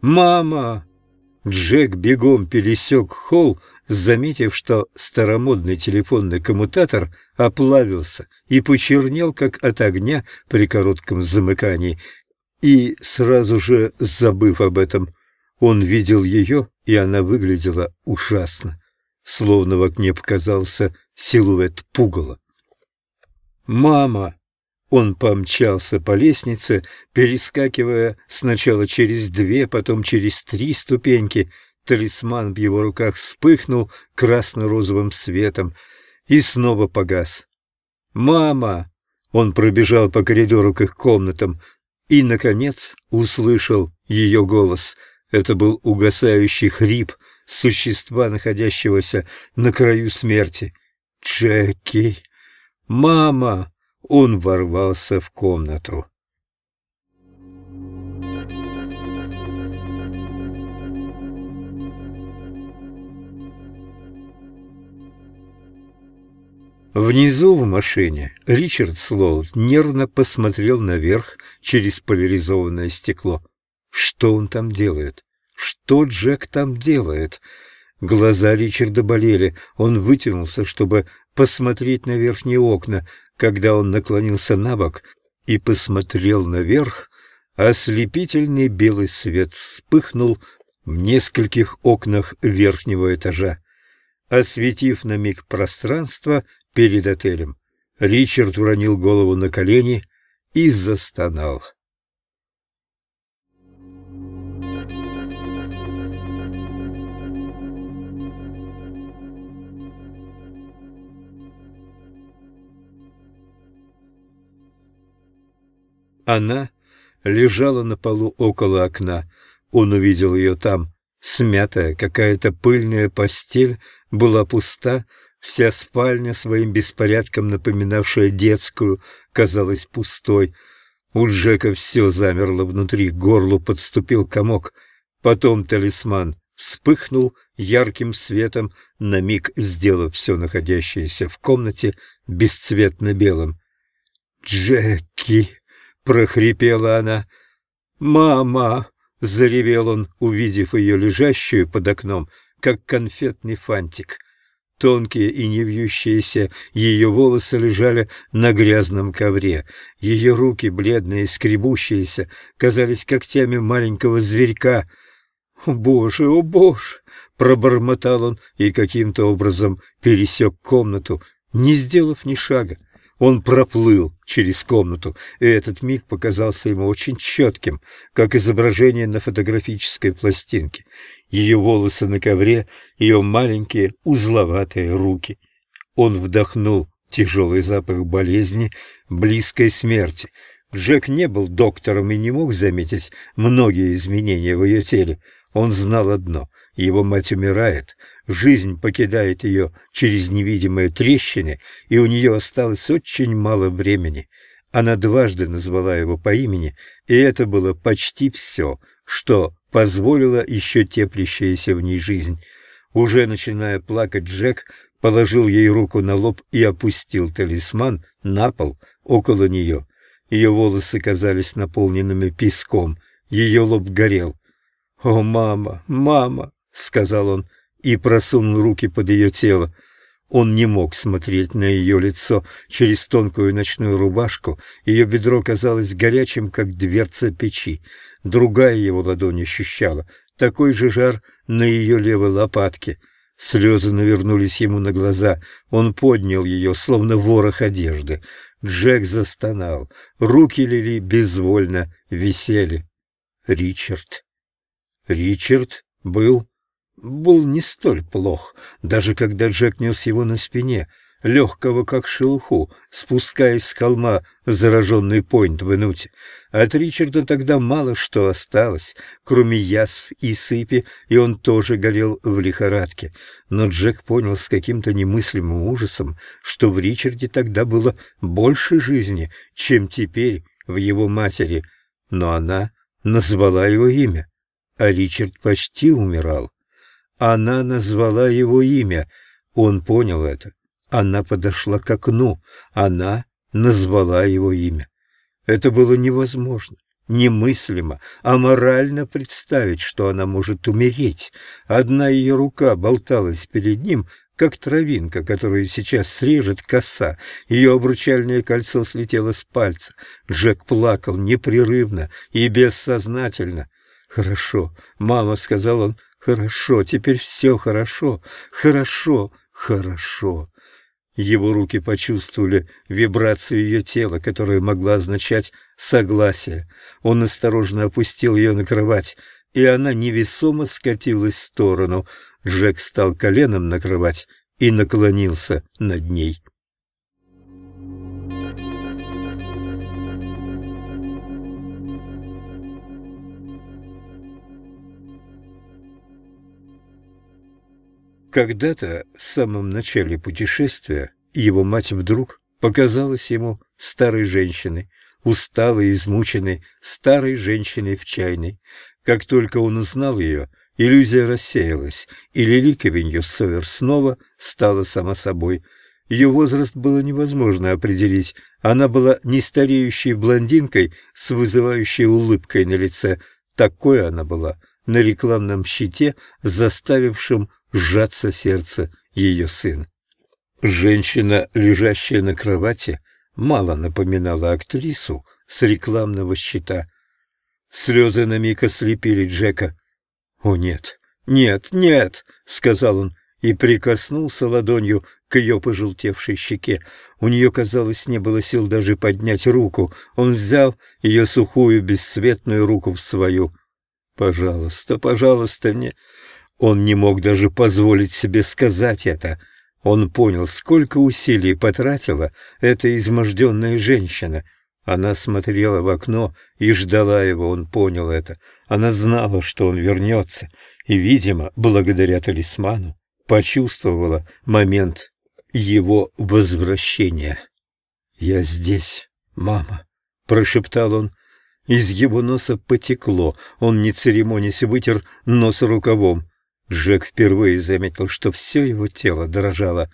«Мама!» Джек бегом пересек холл, заметив, что старомодный телефонный коммутатор оплавился и почернел, как от огня при коротком замыкании, и, сразу же забыв об этом, он видел ее, и она выглядела ужасно, словно в окне показался силуэт пугала. «Мама!» Он помчался по лестнице, перескакивая сначала через две, потом через три ступеньки. Талисман в его руках вспыхнул красно-розовым светом и снова погас. «Мама!» Он пробежал по коридору к их комнатам и, наконец, услышал ее голос. Это был угасающий хрип существа, находящегося на краю смерти. «Джеки! Мама!» Он ворвался в комнату. Внизу в машине Ричард Слоут нервно посмотрел наверх через поляризованное стекло. Что он там делает? Что Джек там делает? Глаза Ричарда болели. Он вытянулся, чтобы посмотреть на верхние окна. Когда он наклонился на бок и посмотрел наверх, ослепительный белый свет вспыхнул в нескольких окнах верхнего этажа. Осветив на миг пространство перед отелем, Ричард уронил голову на колени и застонал. Она лежала на полу около окна. Он увидел ее там. Смятая, какая-то пыльная постель была пуста, вся спальня своим беспорядком напоминавшая детскую, казалась пустой. У Джека все замерло внутри, к горлу подступил комок. Потом талисман вспыхнул ярким светом, на миг сделав все находящееся в комнате бесцветно-белым. «Джеки!» — прохрипела она. «Мама!» — заревел он, увидев ее лежащую под окном, как конфетный фантик. Тонкие и невьющиеся ее волосы лежали на грязном ковре. Ее руки, бледные и скребущиеся, казались когтями маленького зверька. «О, Боже, о, Боже!» — пробормотал он и каким-то образом пересек комнату, не сделав ни шага. Он проплыл через комнату, и этот миг показался ему очень четким, как изображение на фотографической пластинке. Ее волосы на ковре, ее маленькие узловатые руки. Он вдохнул тяжелый запах болезни, близкой смерти. Джек не был доктором и не мог заметить многие изменения в ее теле. Он знал одно — его мать умирает, Жизнь покидает ее через невидимые трещины, и у нее осталось очень мало времени. Она дважды назвала его по имени, и это было почти все, что позволило еще теплящаяся в ней жизнь. Уже начиная плакать, Джек положил ей руку на лоб и опустил талисман на пол около нее. Ее волосы казались наполненными песком, ее лоб горел. «О, мама, мама!» — сказал он — и просунул руки под ее тело. Он не мог смотреть на ее лицо через тонкую ночную рубашку. Ее бедро казалось горячим, как дверца печи. Другая его ладонь ощущала такой же жар на ее левой лопатке. Слезы навернулись ему на глаза. Он поднял ее, словно ворох одежды. Джек застонал. Руки лили безвольно, висели. Ричард. Ричард был был не столь плох, даже когда Джек нес его на спине, легкого как шелуху, спускаясь с холма зараженный пойнт в инуте. От Ричарда тогда мало что осталось, кроме язв и сыпи, и он тоже горел в лихорадке. Но Джек понял с каким-то немыслимым ужасом, что в Ричарде тогда было больше жизни, чем теперь в его матери. Но она назвала его имя, а Ричард почти умирал. Она назвала его имя. Он понял это. Она подошла к окну. Она назвала его имя. Это было невозможно. немыслимо, а морально представить, что она может умереть. Одна ее рука болталась перед ним, как травинка, которую сейчас срежет коса. Ее обручальное кольцо слетело с пальца. Джек плакал непрерывно и бессознательно. «Хорошо, мама», — сказал он, — «хорошо, теперь все хорошо, хорошо, хорошо». Его руки почувствовали вибрацию ее тела, которая могла означать согласие. Он осторожно опустил ее на кровать, и она невесомо скатилась в сторону — Джек стал коленом накрывать и наклонился над ней. Когда-то, в самом начале путешествия, его мать вдруг показалась ему старой женщиной, усталой, измученной, старой женщиной в чайной. Как только он узнал ее, Иллюзия рассеялась, и Лилика Виньюссовер снова стала сама собой. Ее возраст было невозможно определить. Она была не стареющей блондинкой с вызывающей улыбкой на лице. Такой она была на рекламном щите, заставившем сжаться сердце ее сына. Женщина, лежащая на кровати, мало напоминала актрису с рекламного щита. Слезы на миг ослепили Джека. «О, нет, нет, нет!» — сказал он и прикоснулся ладонью к ее пожелтевшей щеке. У нее, казалось, не было сил даже поднять руку. Он взял ее сухую, бесцветную руку в свою. «Пожалуйста, пожалуйста, мне...» Он не мог даже позволить себе сказать это. Он понял, сколько усилий потратила эта изможденная женщина — она смотрела в окно и ждала его, он понял это. Она знала, что он вернется, и, видимо, благодаря талисману, почувствовала момент его возвращения. «Я здесь, мама», — прошептал он. Из его носа потекло, он, не церемонясь, вытер нос рукавом. Джек впервые заметил, что все его тело дрожало.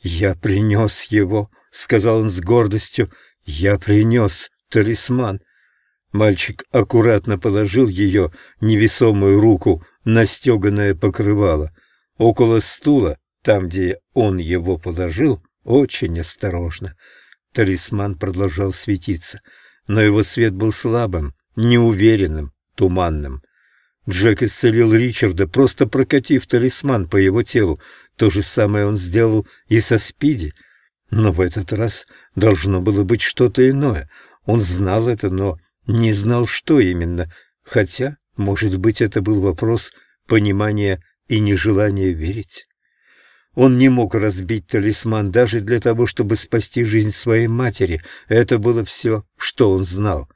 «Я принес его», — сказал он с гордостью, «Я принес талисман». Мальчик аккуратно положил ее невесомую руку на стеганое покрывало. Около стула, там, где он его положил, очень осторожно. Талисман продолжал светиться, но его свет был слабым, неуверенным, туманным. Джек исцелил Ричарда, просто прокатив талисман по его телу. То же самое он сделал и со Спиди. Но в этот раз должно было быть что-то иное. Он знал это, но не знал, что именно. Хотя, может быть, это был вопрос понимания и нежелания верить. Он не мог разбить талисман даже для того, чтобы спасти жизнь своей матери. Это было все, что он знал.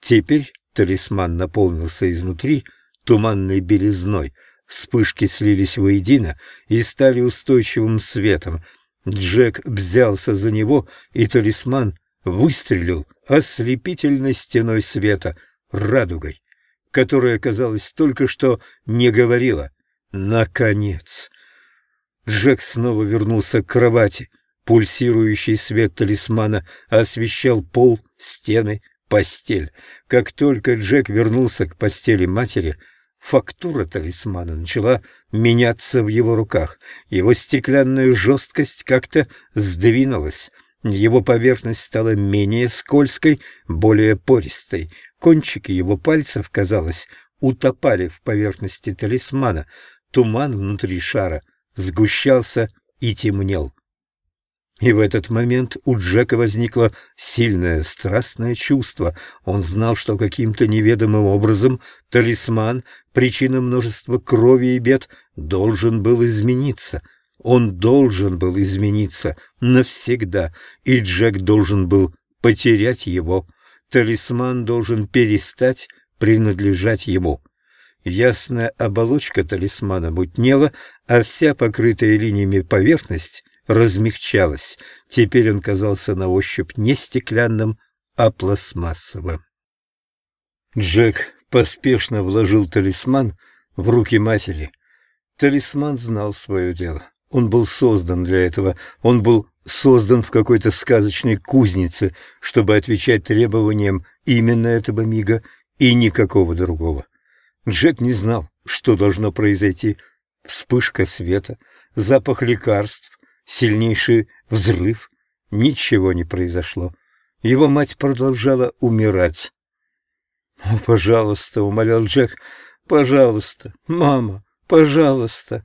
Теперь талисман наполнился изнутри туманной белизной. Вспышки слились воедино и стали устойчивым светом — Джек взялся за него, и талисман выстрелил ослепительной стеной света, радугой, которая, казалось, только что не говорила «Наконец!». Джек снова вернулся к кровати. Пульсирующий свет талисмана освещал пол, стены, постель. Как только Джек вернулся к постели матери, Фактура талисмана начала меняться в его руках. Его стеклянная жесткость как-то сдвинулась. Его поверхность стала менее скользкой, более пористой. Кончики его пальцев, казалось, утопали в поверхности талисмана. Туман внутри шара сгущался и темнел. И в этот момент у Джека возникло сильное страстное чувство. Он знал, что каким-то неведомым образом талисман, причина множества крови и бед, должен был измениться. Он должен был измениться навсегда, и Джек должен был потерять его. Талисман должен перестать принадлежать ему. Ясная оболочка талисмана мутнела, а вся покрытая линиями поверхность размягчалась. Теперь он казался на ощупь не стеклянным, а пластмассовым. Джек поспешно вложил талисман в руки матери. Талисман знал свое дело. Он был создан для этого. Он был создан в какой-то сказочной кузнице, чтобы отвечать требованиям именно этого мига и никакого другого. Джек не знал, что должно произойти. Вспышка света, запах лекарств, сильнейший взрыв. Ничего не произошло. Его мать продолжала умирать. «О, пожалуйста», — умолял Джек, — «пожалуйста, мама, пожалуйста».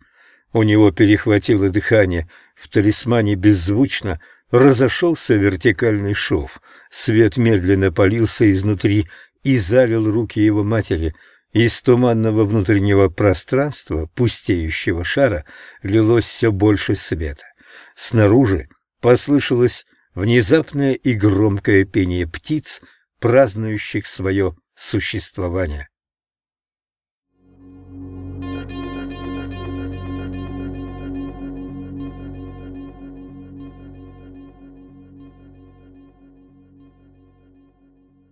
У него перехватило дыхание. В талисмане беззвучно разошелся вертикальный шов. Свет медленно полился изнутри и залил руки его матери. Из туманного внутреннего пространства, пустеющего шара, лилось все больше света. Снаружи послышалось внезапное и громкое пение птиц, празднующих свое существование.